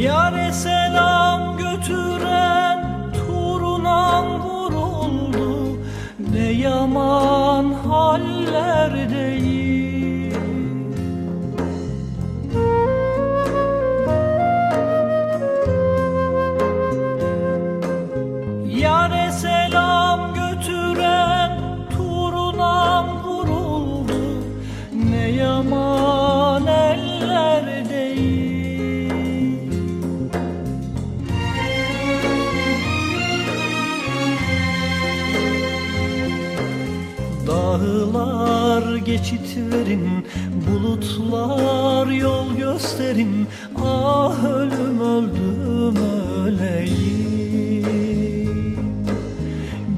Yare selam götüren turunam vuruldu. Ne yaman hallerdeyim Dağlar geçit verin, bulutlar yol gösterin. Ah ölüm öldüm öleyim.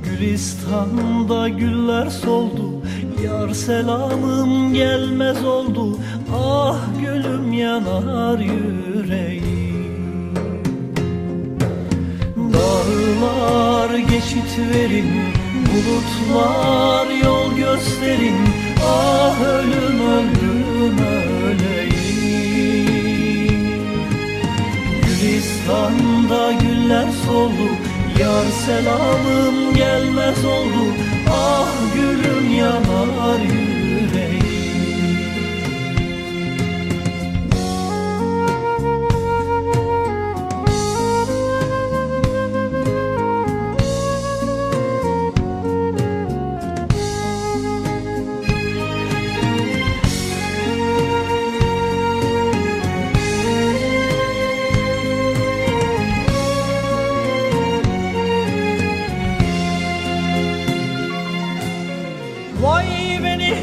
Gülistan'da güller soldu Yar selamım gelmez oldu. Ah gülüm yanar yüreğim. Dağlar geçit verin Bulutlar Gülistan'da güller soldu Yar selamım gelmez oldu. Ah gülüm yanar yüreğim Vay beni,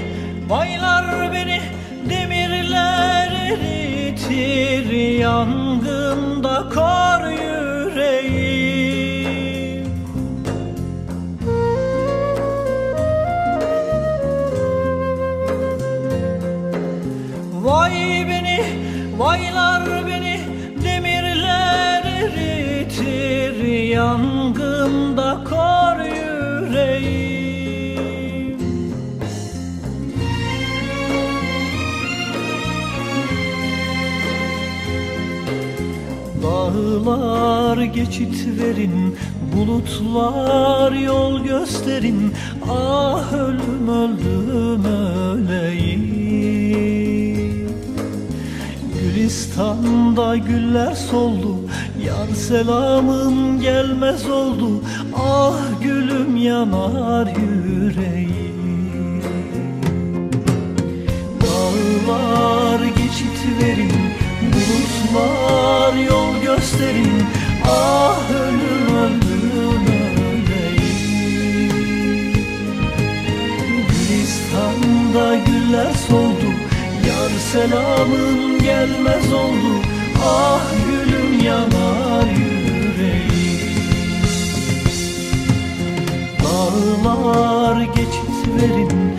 vaylar beni Demirler eritir Yangında kar yüreğim. Vay beni, vaylar beni Demirler eritir Yangında Dağlar geçit verin Bulutlar yol gösterin. Ah ölüm öldüm öleyim. Gülistan'da güller soldu Yar selamım gelmez oldu. Ah gülüm yanar yüreğim. Dağlar geçit verin Bulutlar yol gösterin Ah ölüm öldüm öleyim Gülistan'da güller soldu Yar selamın gelmez oldu. Ah gülüm yanar yüreğim. Dağlar geçit verin